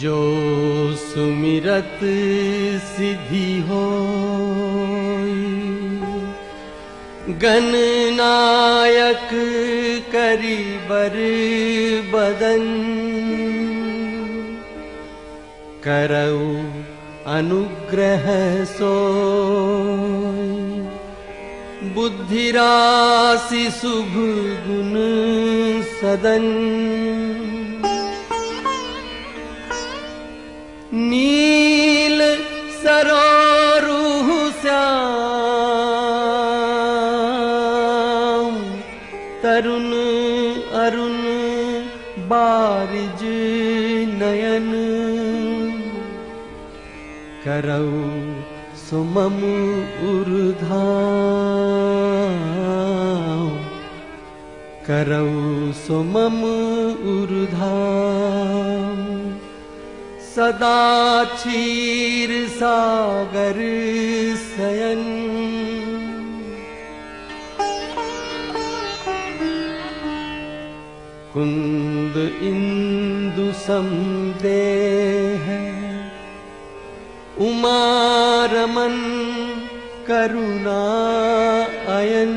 जो सुमिरत सिद्धि हो गणनायक करी बदन। करऊ अनुग्रह सो बुद्धिराशि शुभ गुण सदन। नील सरोरुह तरुण अरुण बारिज नयन करौ सुमम उर्धाम करौ सुमम उर्धाम सदा क्षीर सागर सयन इंदु समदेह उमा रमन करुणा अयन।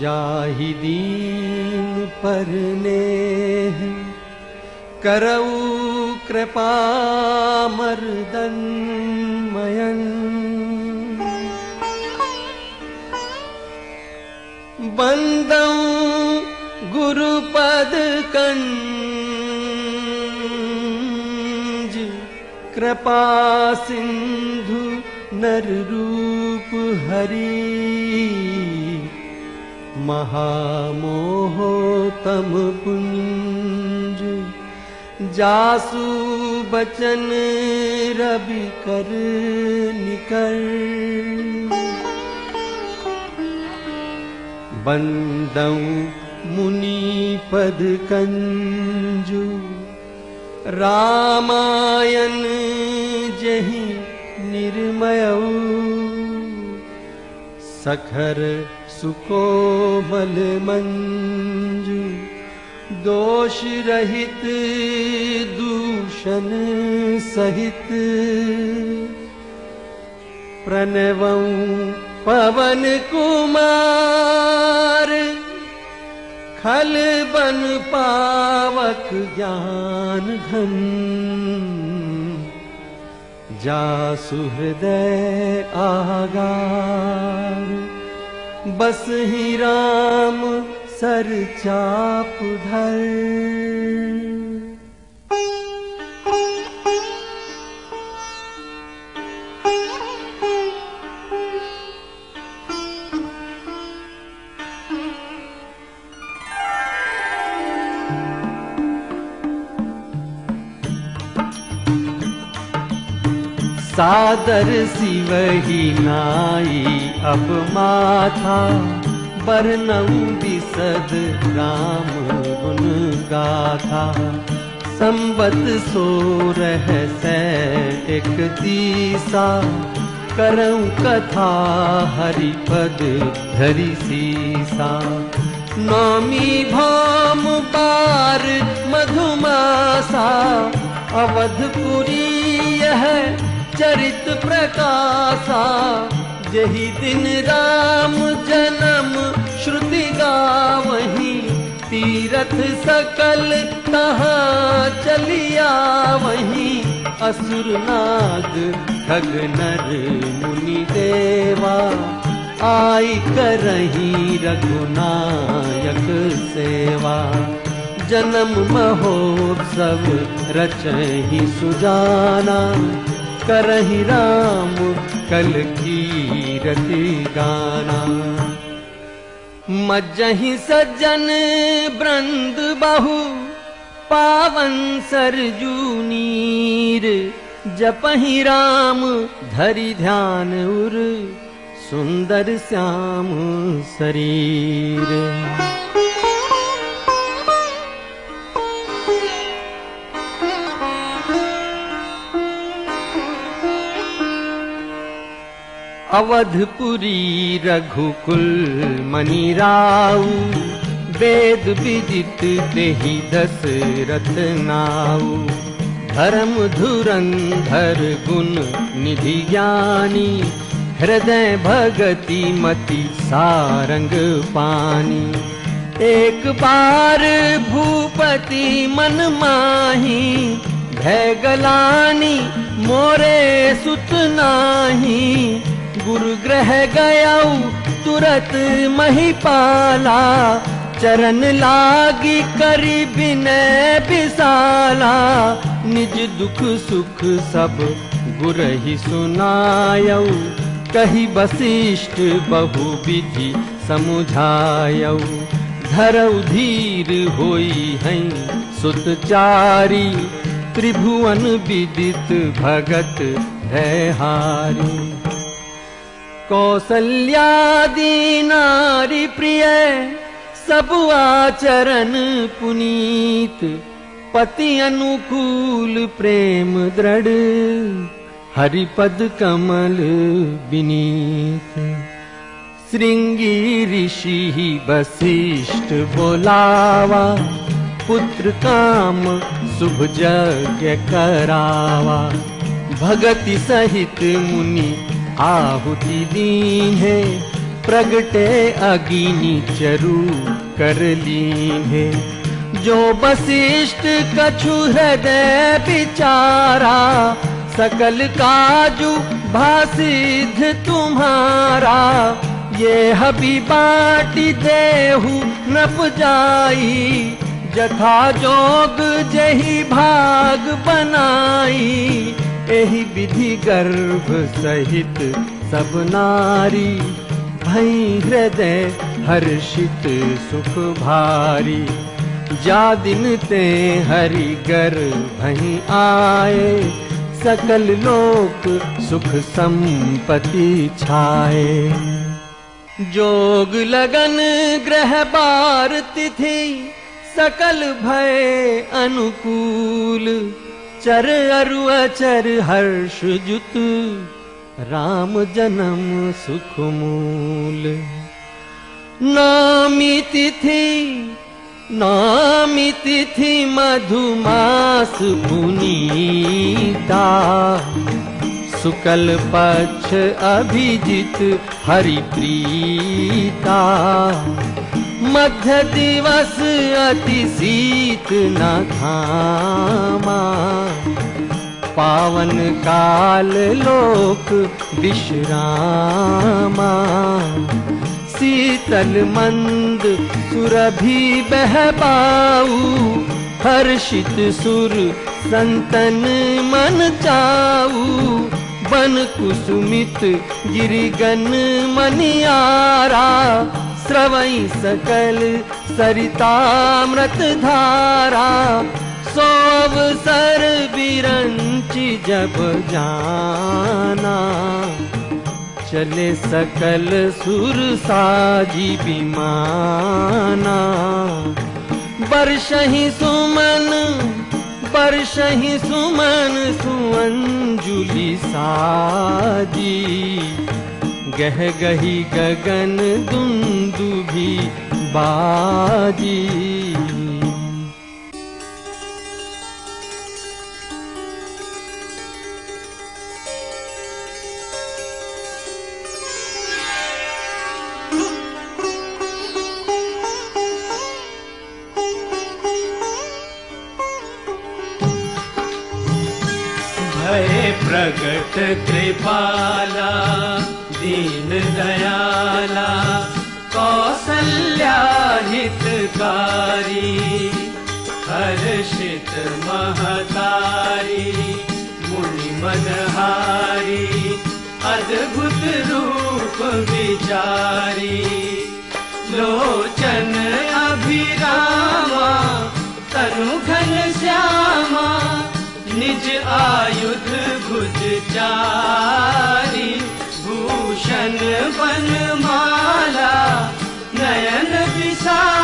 जाहि दीन परनेह करऊ कृपा मर्दन मयन। बंदऊ गुरुपद कंज कृपा सिंधु नर रूप हरि। महामोहोतम पुंज जासु बचन रवि कर निकर बंदऊ मुनि पद कंजु रामायण जही निर्मय। सखर सुकोमल मंजू दोष रहित दूषण सहित। प्रणवं पवन कुमार खल बन पावक ज्ञान जा सुहृदय आगार। बस ही राम सर चाप धर सादर सिवही नाई अब माथा बरनऊ बिसद राम गुण गाथा। संबत सो रह से एक तीसा करऊं कथा हरिपद धरि सीसा। नौमी भाम पार मधुमासा अवधपुरी यह चरित प्रकाशा, जही दिन राम जन्म श्रुति गावही, तीरथ सकल तहाँ चलिया वही असुर नाग ठग नर मुनि देवा, आई करही रघुनायक सेवा। जन्म महोत्सव रचही सुजाना करही राम कल कीरति गाना। मज्जहि सज्जन ब्रंद बहु पावन सरजू नीर जपहि राम धरि ध्यान उर सुंदर श्याम शरीर अवधपुरी रघुकुल राउ वेद विदित देहि दशरथ नाउ धर्म धुरंधर गुण निधि ज्ञानी हृदय भगति मति सारंग पानी। एक बार भूपति मन माही भय गलानी मोरे सुत नाही गुरु ग्रह गया तुरत महिपाला। चरण लागी करी बिनय बिसाला निज दुख सुख सब गुर ही सुनायऊ। कही विधि समुझायऊ। धरऊ धीर होई हैं त्रिभुवन विदित भगत है कौसल्यादि नारी प्रिय सब आचरण पुनीत पति अनुकूल प्रेम दृढ़ हरिपद कमल विनीत। श्रृंगी ऋषि वशिष्ठ बोलावा पुत्र काम शुभ यज्ञ करावा। भगति सहित मुनि आहुति दीन है, प्रगटे अगिनी चरु कर लीन है। जो वशिष्ठ कछु हृदय बिचारा सकल काजू भासिध तुम्हारा। ये हबी बाटी देहु नप जाई, जथा जोग जही भाग बनाई। एहि विधि गर्भ सहित सब नारी, भई हृदय हर्षित, सुख भारी। जा दिन ते हरि गर भई आए, सकल लोक सुख संपत्ति छाए। जोग लगन ग्रह बार तिथि, सकल भय अनुकूल। चर अरु अचर हर्ष जुत राम जन्म सुख मूल नामी तिथि नामी तिथि मधुमास पुनीता। सुकल पक्ष अभिजित हरिप्रीता मध्य दिवस अति शीत न थामा। पावन काल लोक विश्रामा। शीतल मंद सुरभि बहबाऊ हर्षित सुर संतन मन चाऊ। बन कुसुमित गिरिगन मनियारा स्रवई सकल सरितामृत धारा सर बिरंची जब जाना। चले सकल सुर साजी बिमाना बरसही सुमन सुमन सुअंजुली साजी गह गही गगन दुंदुभी बाजी। भय प्रगट कृपाला दीन दयाला कौसल्या हितकारी हर्षित महतारी मुनि मनहारी अद्भुत रूप विचारी लोचन अभिरामा तनु घन श्यामा निज आयुध भुज चारी भूषण बनमाला नयन विशाला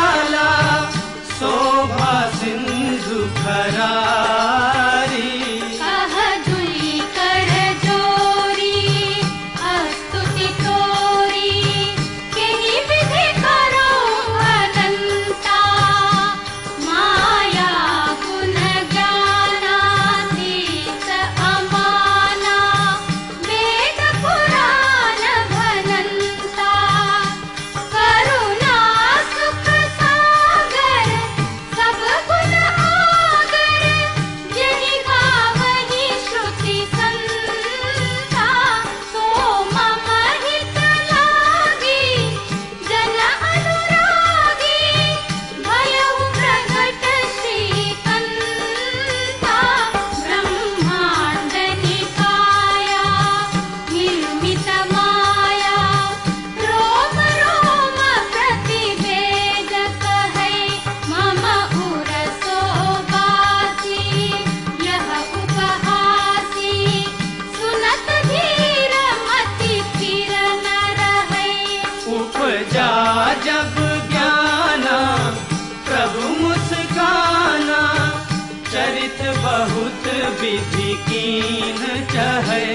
विधि कीन चहे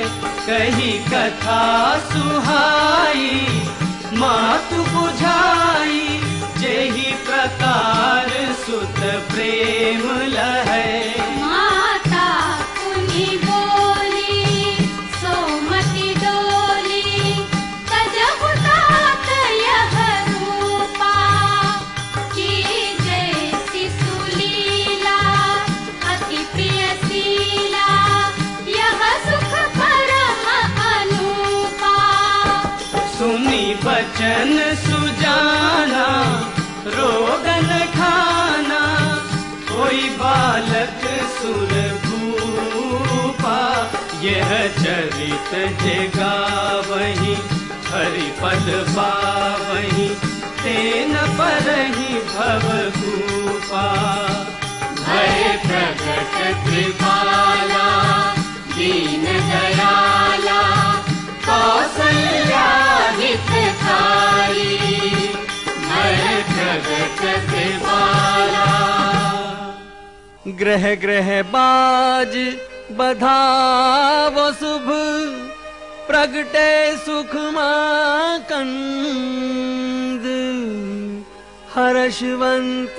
कही कथा सुहाई मातु जेहि प्रकार सुत प्रेम चरित जगा वही हरि पद पावही तेन परही भव भूपा भय कौसल्या हितकारी भय प्रगट कृपाला। ग्रह ग्रह बाज शुभ प्रगटे सुख कंद। हर्षवंत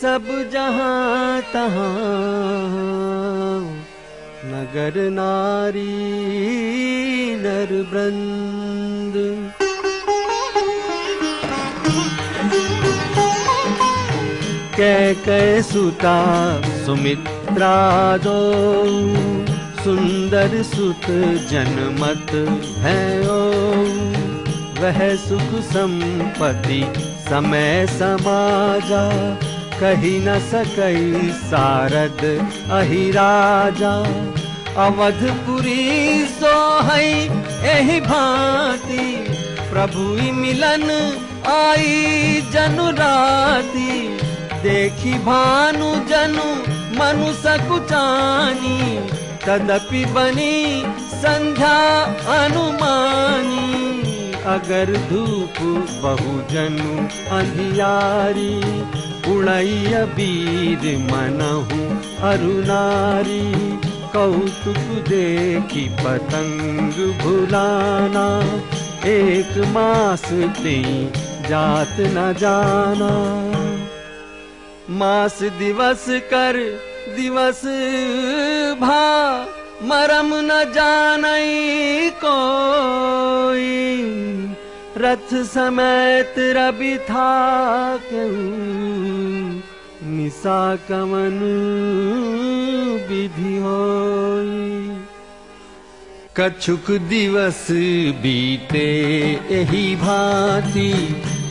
सब जहां तहां। नगर नारी नर वृंद कै कै सुता सुमित्रा जो सुंदर सुत जनमत है ओ वह सुख संपत्ति समय समाजा, कही न सकई सारद अहिराजा अवधपुरी सोहई, एहि भांति प्रभु मिलन आई जनु राती। देखी भानु जनु मनु सकुचानी तदपि बनी संध्या अनुमानी। अगर धूप बहु जनु अंधियारी उड़ैय वीर मनहु अरुनारी कौतुक देखी पतंग भुलाना एक मास ते जात न जाना मास दिवस कर दिवस भा मरम न जानई कोई। रथ समेत रवि था निशा कमन विधि कछुक दिवस बीते एही भांति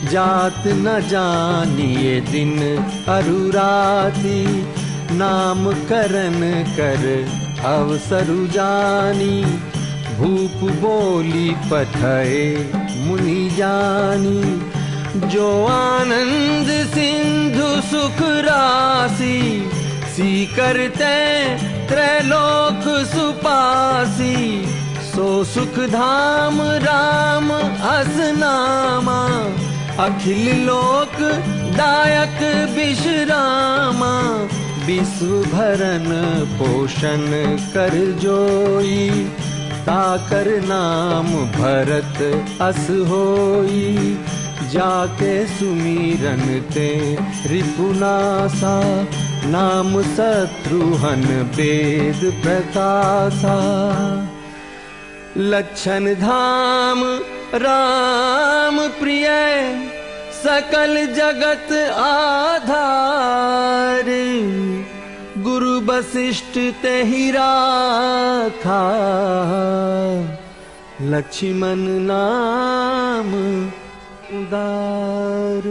जात न जानिए दिन अरुराती नाम करन कर अवसरु जानी। भूप बोली मुनि जानी। जो आनंद सिंधु सुख राशि सी करते त्रैलोक सुपासी। सो सुख धाम राम असनामा अखिल लोक दायक विश्रामा विश्व भरन पोषण कर जोई। ताकर नाम भरत अस होई। जाके सुमीरन ते रिपुनासा नाम शत्रुहन वेद प्रकाशा। लक्षण धाम राम प्रिय सकल जगत आधार। गुरु वशिष्ठ ते ही राखा। लक्ष्मण नाम उदार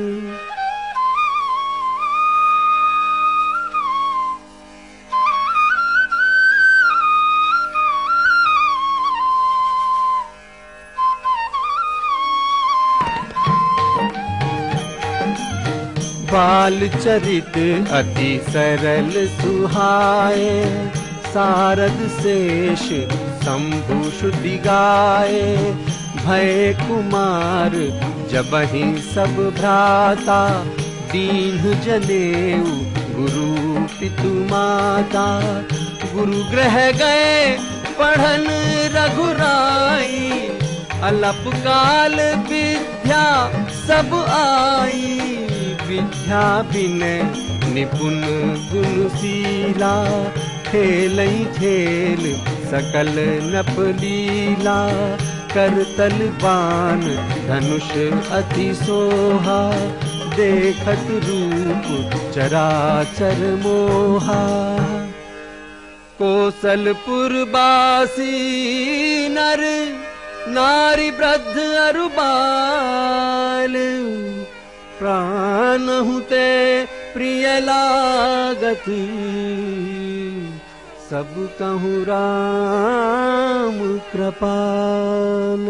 बाल चरित अति सरल सुहाए, सारद शेष शंभु श्रुति गाए। भय कुमार जब ही सब भ्राता, दीन जनेऊ गुरु पितु माता। गुरु ग्रह गए पढ़न रघुराई, अलप काल विद्या सब आई। बिन निपुण गुणशीला खेल खेल सकल नपलीला करतल अति सोहा देखत रूप चराचर मोहा। कोसलपुर नारी वृद्ध अरुबाल प्राण हुते प्रिय लागत। सब कहूँ राम कृपाल